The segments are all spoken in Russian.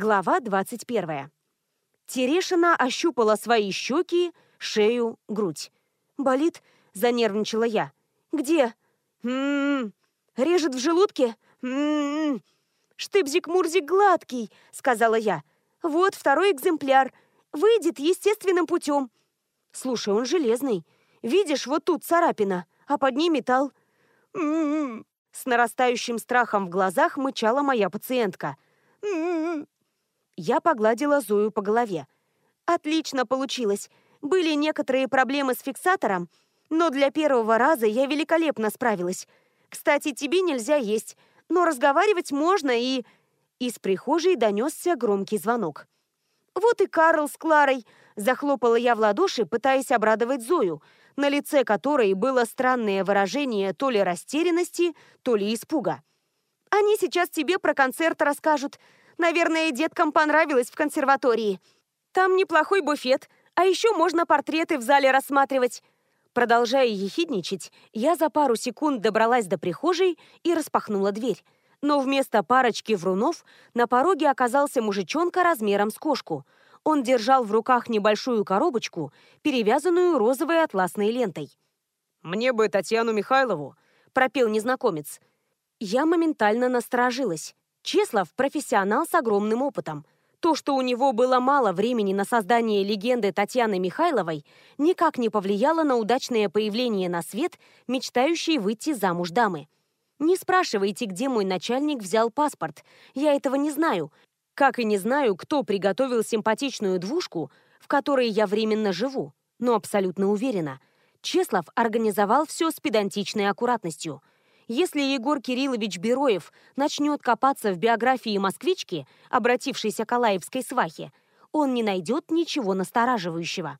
Глава 21. Терешина ощупала свои щеки, шею, грудь. «Болит?» – занервничала я. «Где?» «М-м-м. Режет в желудке? М-м-м. Штыбзик-мурзик гладкий», – сказала я. «Вот второй экземпляр. Выйдет естественным путем». «Слушай, он железный. Видишь, вот тут царапина, а под ней металл». «М-м-м». С нарастающим страхом в глазах мычала моя пациентка. «М-м-м». Я погладила Зою по голове. «Отлично получилось. Были некоторые проблемы с фиксатором, но для первого раза я великолепно справилась. Кстати, тебе нельзя есть, но разговаривать можно и...» Из прихожей донесся громкий звонок. «Вот и Карл с Кларой!» – захлопала я в ладоши, пытаясь обрадовать Зою, на лице которой было странное выражение то ли растерянности, то ли испуга. «Они сейчас тебе про концерт расскажут. Наверное, деткам понравилось в консерватории. Там неплохой буфет, а еще можно портреты в зале рассматривать». Продолжая ехидничать, я за пару секунд добралась до прихожей и распахнула дверь. Но вместо парочки врунов на пороге оказался мужичонка размером с кошку. Он держал в руках небольшую коробочку, перевязанную розовой атласной лентой. «Мне бы Татьяну Михайлову», — пропел незнакомец. Я моментально насторожилась. Чеслов – профессионал с огромным опытом. То, что у него было мало времени на создание легенды Татьяны Михайловой, никак не повлияло на удачное появление на свет мечтающей выйти замуж дамы. Не спрашивайте, где мой начальник взял паспорт. Я этого не знаю. Как и не знаю, кто приготовил симпатичную двушку, в которой я временно живу. Но абсолютно уверена. Чеслов организовал все с педантичной аккуратностью – если Егор Кириллович Бероев начнет копаться в биографии москвички, обратившейся к Алаевской свахе, он не найдет ничего настораживающего.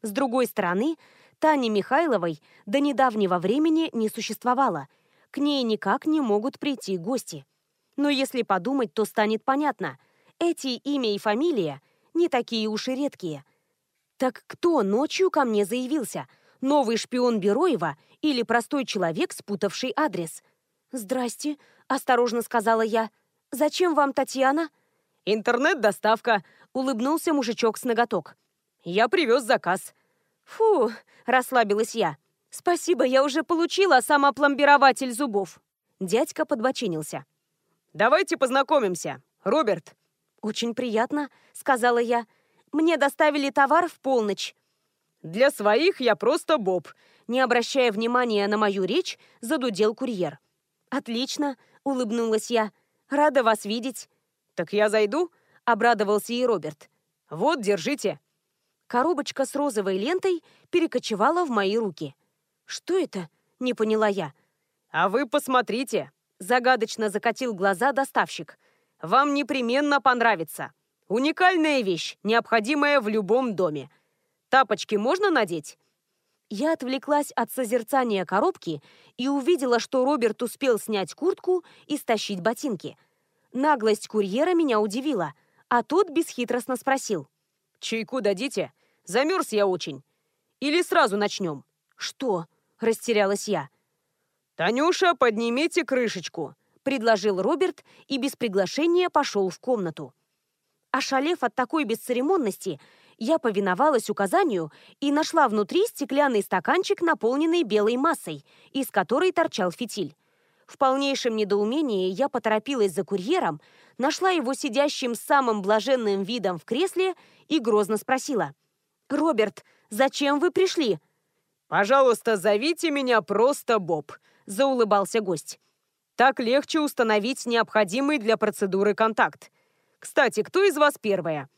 С другой стороны, Тани Михайловой до недавнего времени не существовало. К ней никак не могут прийти гости. Но если подумать, то станет понятно. Эти имя и фамилия не такие уж и редкие. Так кто ночью ко мне заявился – Новый шпион Бероева или простой человек, спутавший адрес? «Здрасте», — осторожно сказала я. «Зачем вам Татьяна?» «Интернет-доставка», — улыбнулся мужичок с ноготок. «Я привез заказ». «Фу», — расслабилась я. «Спасибо, я уже получила самопломбирователь зубов». Дядька подбочинился. «Давайте познакомимся. Роберт». «Очень приятно», — сказала я. «Мне доставили товар в полночь. «Для своих я просто Боб», — не обращая внимания на мою речь, задудел курьер. «Отлично», — улыбнулась я. «Рада вас видеть». «Так я зайду?» — обрадовался и Роберт. «Вот, держите». Коробочка с розовой лентой перекочевала в мои руки. «Что это?» — не поняла я. «А вы посмотрите!» — загадочно закатил глаза доставщик. «Вам непременно понравится. Уникальная вещь, необходимая в любом доме. Тапочки можно надеть?» Я отвлеклась от созерцания коробки и увидела, что Роберт успел снять куртку и стащить ботинки. Наглость курьера меня удивила, а тот бесхитростно спросил. «Чайку дадите? Замерз я очень. Или сразу начнем?» «Что?» – растерялась я. «Танюша, поднимите крышечку», – предложил Роберт и без приглашения пошел в комнату. Ошалев от такой бесцеремонности, я повиновалась указанию и нашла внутри стеклянный стаканчик, наполненный белой массой, из которой торчал фитиль. В полнейшем недоумении я поторопилась за курьером, нашла его сидящим с самым блаженным видом в кресле и грозно спросила. «Роберт, зачем вы пришли?» «Пожалуйста, зовите меня просто Боб», – заулыбался гость. «Так легче установить необходимый для процедуры контакт. Кстати, кто из вас первая?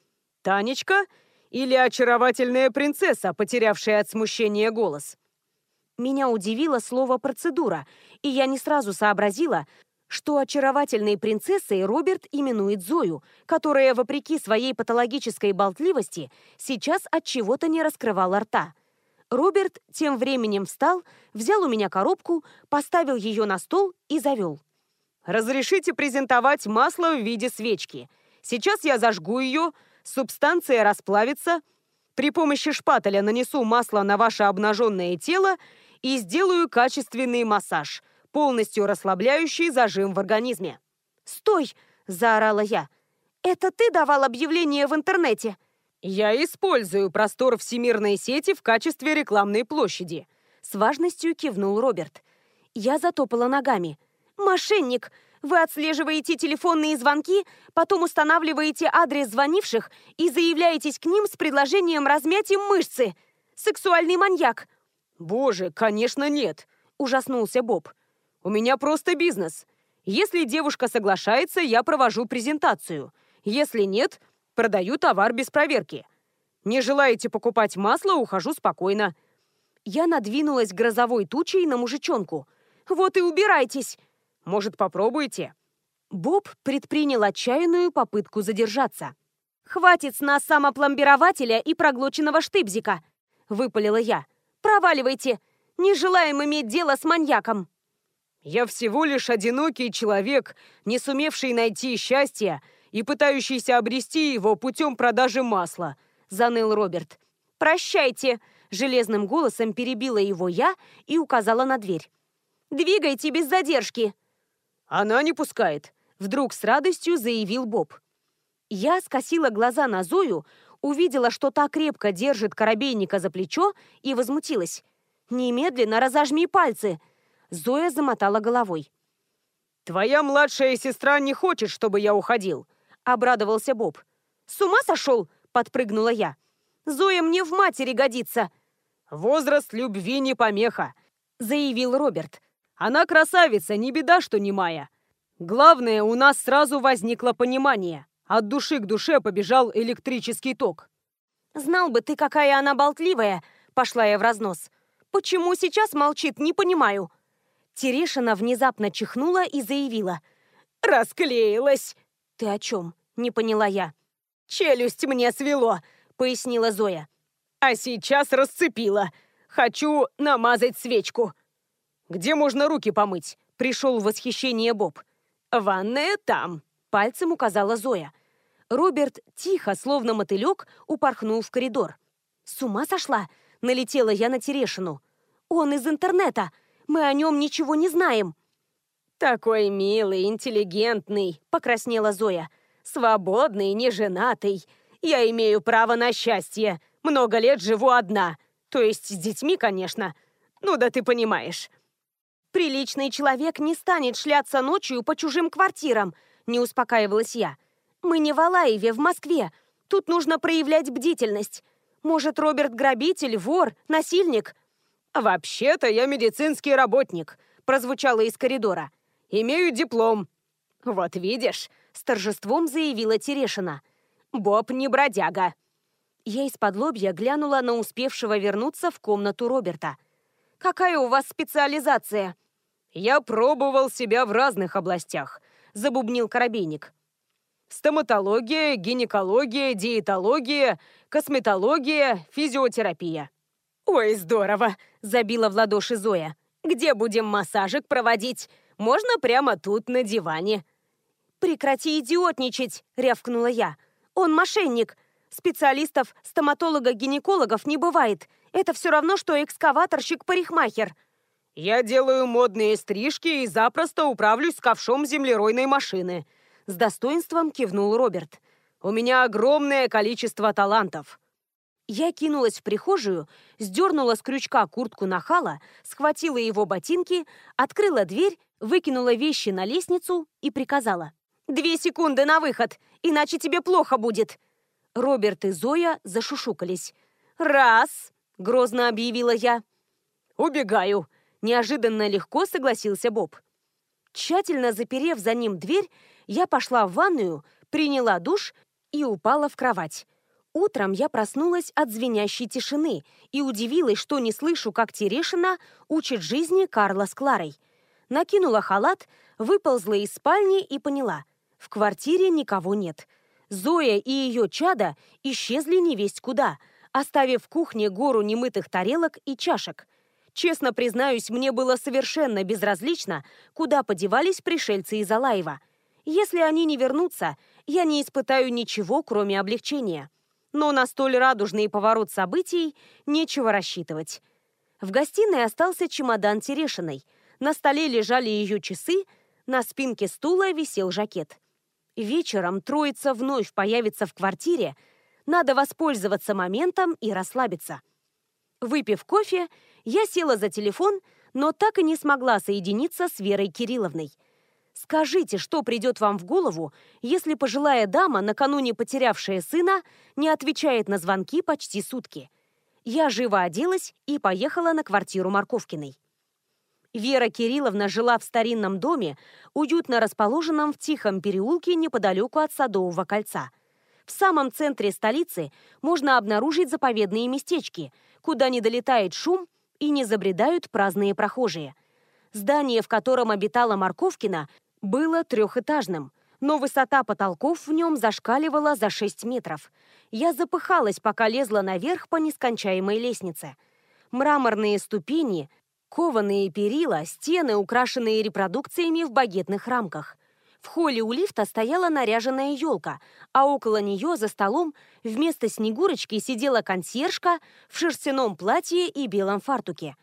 Танечка или очаровательная принцесса, потерявшая от смущения голос? Меня удивило слово «процедура», и я не сразу сообразила, что очаровательной принцессой Роберт именует Зою, которая, вопреки своей патологической болтливости, сейчас от чего-то не раскрывала рта. Роберт тем временем встал, взял у меня коробку, поставил ее на стол и завел. «Разрешите презентовать масло в виде свечки. Сейчас я зажгу ее, субстанция расплавится, при помощи шпателя нанесу масло на ваше обнаженное тело и сделаю качественный массаж, полностью расслабляющий зажим в организме. «Стой!» – заорала я. Это ты давал объявление в интернете? Я использую простор всемирной сети в качестве рекламной площади. С важностью кивнул Роберт. Я затопала ногами. Мошенник! Вы отслеживаете телефонные звонки, потом устанавливаете адрес звонивших и заявляетесь к ним с предложением размять им мышцы. Сексуальный маньяк. Боже, конечно, нет, ужаснулся Боб. У меня просто бизнес. Если девушка соглашается, я провожу презентацию. Если нет, продаю товар без проверки. Не желаете покупать масло, ухожу спокойно. Я надвинулась грозовой тучей на мужичонку. Вот и убирайтесь. Может, попробуете? Боб предпринял отчаянную попытку задержаться. «Хватит с нас самопломбирователя и проглоченного штыбзика!» — выпалила я. «Проваливайте! Не желаем иметь дело с маньяком!» «Я всего лишь одинокий человек, не сумевший найти счастье и пытающийся обрести его путем продажи масла», — заныл Роберт. «Прощайте!» — железным голосом перебила его я и указала на дверь. «Двигайте без задержки!» «Она не пускает», — вдруг с радостью заявил Боб. Я скосила глаза на Зою, увидела, что та крепко держит коробейника за плечо и возмутилась. «Немедленно разожми пальцы!» Зоя замотала головой. «Твоя младшая сестра не хочет, чтобы я уходил», — обрадовался Боб. «С ума сошел?» — подпрыгнула я. «Зоя мне в матери годится!» «Возраст любви не помеха», — заявил Роберт. Она красавица, не беда, что не моя. Главное, у нас сразу возникло понимание. От души к душе побежал электрический ток. «Знал бы ты, какая она болтливая!» — пошла я в разнос. «Почему сейчас молчит, не понимаю». Терешина внезапно чихнула и заявила. «Расклеилась!» «Ты о чем?» — не поняла я. «Челюсть мне свело!» — пояснила Зоя. «А сейчас расцепила. Хочу намазать свечку. «Где можно руки помыть?» — пришел в восхищение Боб. «Ванная там», — пальцем указала Зоя. Роберт тихо, словно мотылек, упорхнул в коридор. «С ума сошла?» — налетела я на Терешину. «Он из интернета. Мы о нем ничего не знаем». «Такой милый, интеллигентный», — покраснела Зоя. «Свободный, неженатый. Я имею право на счастье. Много лет живу одна. То есть с детьми, конечно. Ну да ты понимаешь». Приличный человек не станет шляться ночью по чужим квартирам, не успокаивалась я. Мы не в Алаеве, в Москве. Тут нужно проявлять бдительность. Может, Роберт грабитель, вор, насильник? Вообще-то я медицинский работник, прозвучало из коридора. Имею диплом. Вот видишь, с торжеством заявила Терешина. Боб не бродяга. Я из-под лобья глянула на успевшего вернуться в комнату Роберта. «Какая у вас специализация?» «Я пробовал себя в разных областях», — забубнил Коробейник. «Стоматология, гинекология, диетология, косметология, физиотерапия». «Ой, здорово!» — забила в ладоши Зоя. «Где будем массажик проводить? Можно прямо тут, на диване». «Прекрати идиотничать!» — рявкнула я. «Он мошенник. Специалистов, стоматолога-гинекологов не бывает. Это все равно, что экскаваторщик-парикмахер». «Я делаю модные стрижки и запросто управлюсь с ковшом землеройной машины», — с достоинством кивнул Роберт. «У меня огромное количество талантов». Я кинулась в прихожую, сдернула с крючка куртку нахала, схватила его ботинки, открыла дверь, выкинула вещи на лестницу и приказала. «Две секунды на выход, иначе тебе плохо будет!» Роберт и Зоя зашушукались. «Раз!» — грозно объявила я. «Убегаю!» Неожиданно легко согласился Боб. Тщательно заперев за ним дверь, я пошла в ванную, приняла душ и упала в кровать. Утром я проснулась от звенящей тишины и удивилась, что не слышу, как Терешина учит жизни Карла с Кларой. Накинула халат, выползла из спальни и поняла. В квартире никого нет. Зоя и ее чада исчезли невесть куда, оставив в кухне гору немытых тарелок и чашек. Честно признаюсь, мне было совершенно безразлично, куда подевались пришельцы из Алаева. Если они не вернутся, я не испытаю ничего, кроме облегчения. Но на столь радужный поворот событий нечего рассчитывать. В гостиной остался чемодан Терешиной. На столе лежали ее часы, на спинке стула висел жакет. Вечером троица вновь появится в квартире, надо воспользоваться моментом и расслабиться. Выпив кофе, я села за телефон, но так и не смогла соединиться с Верой Кирилловной. Скажите, что придет вам в голову, если пожилая дама, накануне потерявшая сына, не отвечает на звонки почти сутки? Я живо оделась и поехала на квартиру Марковкиной. Вера Кирилловна жила в старинном доме, уютно расположенном в тихом переулке неподалеку от Садового кольца. В самом центре столицы можно обнаружить заповедные местечки, куда не долетает шум и не забредают праздные прохожие. Здание, в котором обитала Марковкина, было трехэтажным, но высота потолков в нем зашкаливала за 6 метров. Я запыхалась, пока лезла наверх по нескончаемой лестнице. Мраморные ступени Кованые перила, стены, украшенные репродукциями в багетных рамках. В холле у лифта стояла наряженная елка, а около нее за столом вместо Снегурочки сидела консьержка в шерстяном платье и белом фартуке.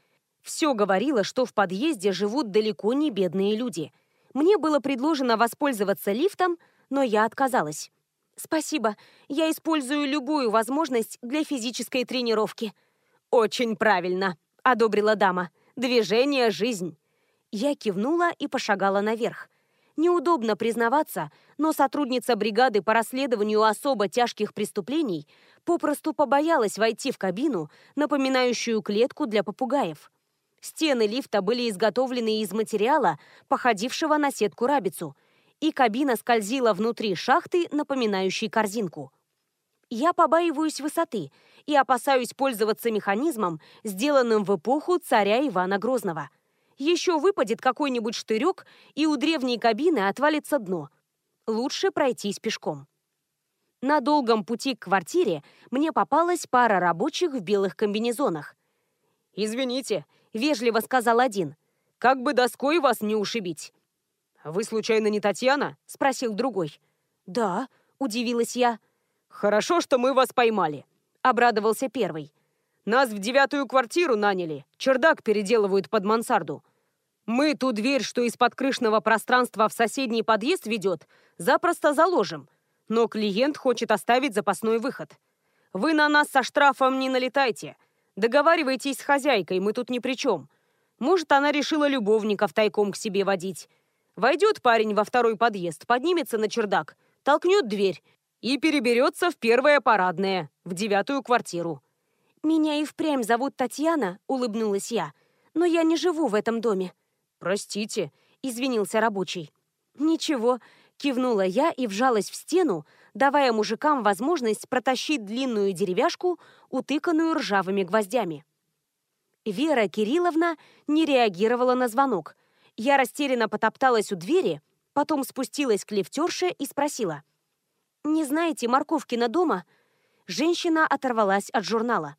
Все говорило, что в подъезде живут далеко не бедные люди. Мне было предложено воспользоваться лифтом, но я отказалась. «Спасибо, я использую любую возможность для физической тренировки». «Очень правильно», — одобрила дама. Движение – жизнь. Я кивнула и пошагала наверх. Неудобно признаваться, но сотрудница бригады по расследованию особо тяжких преступлений попросту побоялась войти в кабину, напоминающую клетку для попугаев. Стены лифта были изготовлены из материала, походившего на сетку-рабицу, и кабина скользила внутри шахты, напоминающей корзинку. Я побаиваюсь высоты и опасаюсь пользоваться механизмом, сделанным в эпоху царя Ивана Грозного. Еще выпадет какой-нибудь штырек, и у древней кабины отвалится дно. Лучше пройтись пешком. На долгом пути к квартире мне попалась пара рабочих в белых комбинезонах. «Извините», — вежливо сказал один, — «как бы доской вас не ушибить». «Вы, случайно, не Татьяна?» — спросил другой. «Да», — удивилась я. «Хорошо, что мы вас поймали», — обрадовался первый. «Нас в девятую квартиру наняли. Чердак переделывают под мансарду. Мы ту дверь, что из-под крышного пространства в соседний подъезд ведет, запросто заложим. Но клиент хочет оставить запасной выход. Вы на нас со штрафом не налетайте. Договаривайтесь с хозяйкой, мы тут ни при чем. Может, она решила любовников тайком к себе водить. Войдет парень во второй подъезд, поднимется на чердак, толкнет дверь и переберется в первое парадное, в девятую квартиру. «Меня и впрямь зовут Татьяна», — улыбнулась я. «Но я не живу в этом доме». «Простите», — извинился рабочий. «Ничего», — кивнула я и вжалась в стену, давая мужикам возможность протащить длинную деревяшку, утыканную ржавыми гвоздями. Вера Кирилловна не реагировала на звонок. Я растерянно потопталась у двери, потом спустилась к лифтерше и спросила. «Не знаете Морковкина дома?» Женщина оторвалась от журнала.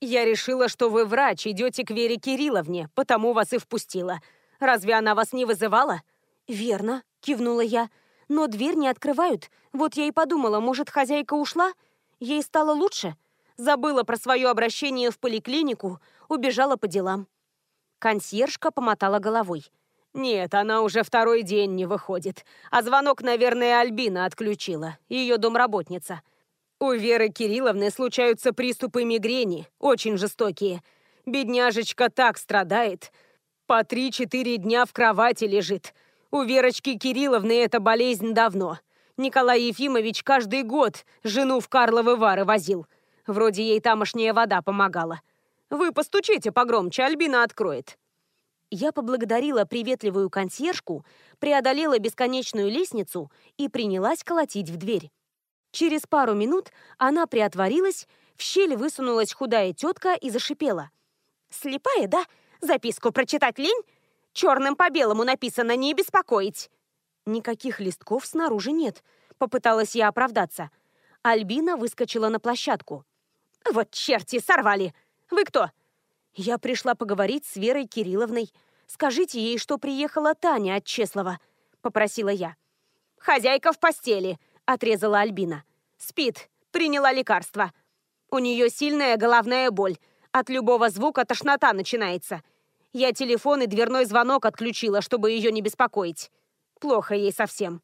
«Я решила, что вы врач, идете к Вере Кирилловне, потому вас и впустила. Разве она вас не вызывала?» «Верно», — кивнула я. «Но дверь не открывают. Вот я и подумала, может, хозяйка ушла? Ей стало лучше?» Забыла про свое обращение в поликлинику, убежала по делам. Консьержка помотала головой. «Нет, она уже второй день не выходит. А звонок, наверное, Альбина отключила, ее домработница. У Веры Кирилловны случаются приступы мигрени, очень жестокие. Бедняжечка так страдает. По три-четыре дня в кровати лежит. У Верочки Кирилловны эта болезнь давно. Николай Ефимович каждый год жену в Карловы Вары возил. Вроде ей тамошняя вода помогала. Вы постучите погромче, Альбина откроет. Я поблагодарила приветливую консьержку, преодолела бесконечную лестницу и принялась колотить в дверь. Через пару минут она приотворилась, в щель высунулась худая тетка и зашипела. «Слепая, да? Записку прочитать лень? Черным по белому написано «не беспокоить». Никаких листков снаружи нет, попыталась я оправдаться. Альбина выскочила на площадку. «Вот черти, сорвали! Вы кто?» Я пришла поговорить с Верой Кирилловной. Скажите ей, что приехала Таня от Чеслова, попросила я. Хозяйка в постели, отрезала Альбина. Спит, приняла лекарство. У нее сильная головная боль. От любого звука тошнота начинается. Я телефон и дверной звонок отключила, чтобы ее не беспокоить. Плохо ей совсем.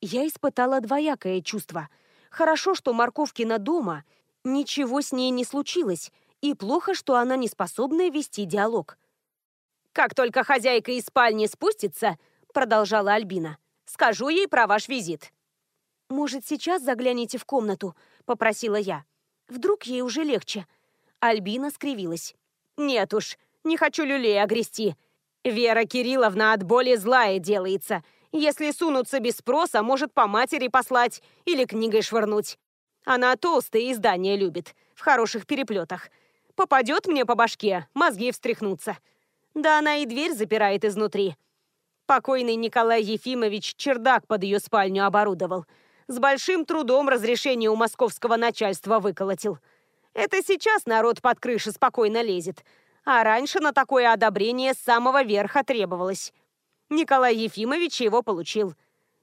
Я испытала двоякое чувство. Хорошо, что Морковкина дома, ничего с ней не случилось, и плохо, что она не способна вести диалог. «Как только хозяйка из спальни спустится», — продолжала Альбина, — «скажу ей про ваш визит». «Может, сейчас загляните в комнату?» — попросила я. «Вдруг ей уже легче?» Альбина скривилась. «Нет уж, не хочу люлей огрести. Вера Кирилловна от боли злая делается. Если сунуться без спроса, может по матери послать или книгой швырнуть. Она толстые издания любит, в хороших переплетах. Попадет мне по башке, мозги встряхнутся. Да она и дверь запирает изнутри. Покойный Николай Ефимович чердак под ее спальню оборудовал. С большим трудом разрешение у московского начальства выколотил. Это сейчас народ под крыши спокойно лезет. А раньше на такое одобрение с самого верха требовалось. Николай Ефимович его получил.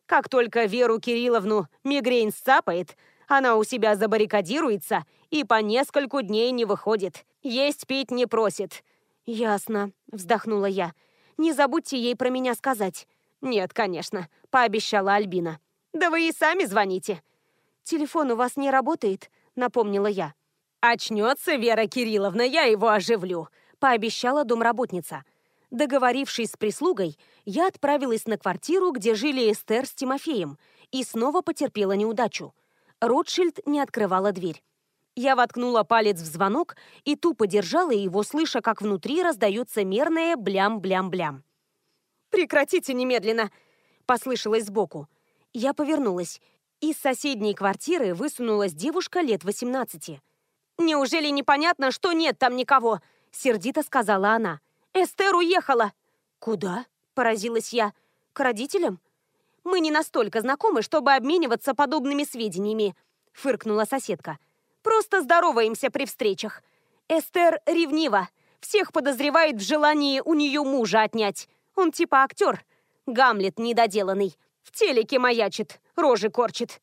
Как только Веру Кирилловну мигрень сцапает, она у себя забаррикадируется и по нескольку дней не выходит. Есть пить не просит. «Ясно», — вздохнула я. «Не забудьте ей про меня сказать». «Нет, конечно», — пообещала Альбина. «Да вы и сами звоните». «Телефон у вас не работает», — напомнила я. «Очнется Вера Кирилловна, я его оживлю», — пообещала домработница. Договорившись с прислугой, я отправилась на квартиру, где жили Эстер с Тимофеем, и снова потерпела неудачу. Ротшильд не открывала дверь. Я воткнула палец в звонок и тупо держала его, слыша, как внутри раздается мерное блям-блям-блям. «Прекратите немедленно!» — послышалось сбоку. Я повернулась. Из соседней квартиры высунулась девушка лет 18. «Неужели непонятно, что нет там никого?» — сердито сказала она. «Эстер уехала!» «Куда?» — поразилась я. «К родителям?» «Мы не настолько знакомы, чтобы обмениваться подобными сведениями», — фыркнула соседка. «Просто здороваемся при встречах. Эстер ревнива, всех подозревает в желании у нее мужа отнять. Он типа актер. Гамлет недоделанный. В телеке маячит, рожи корчит.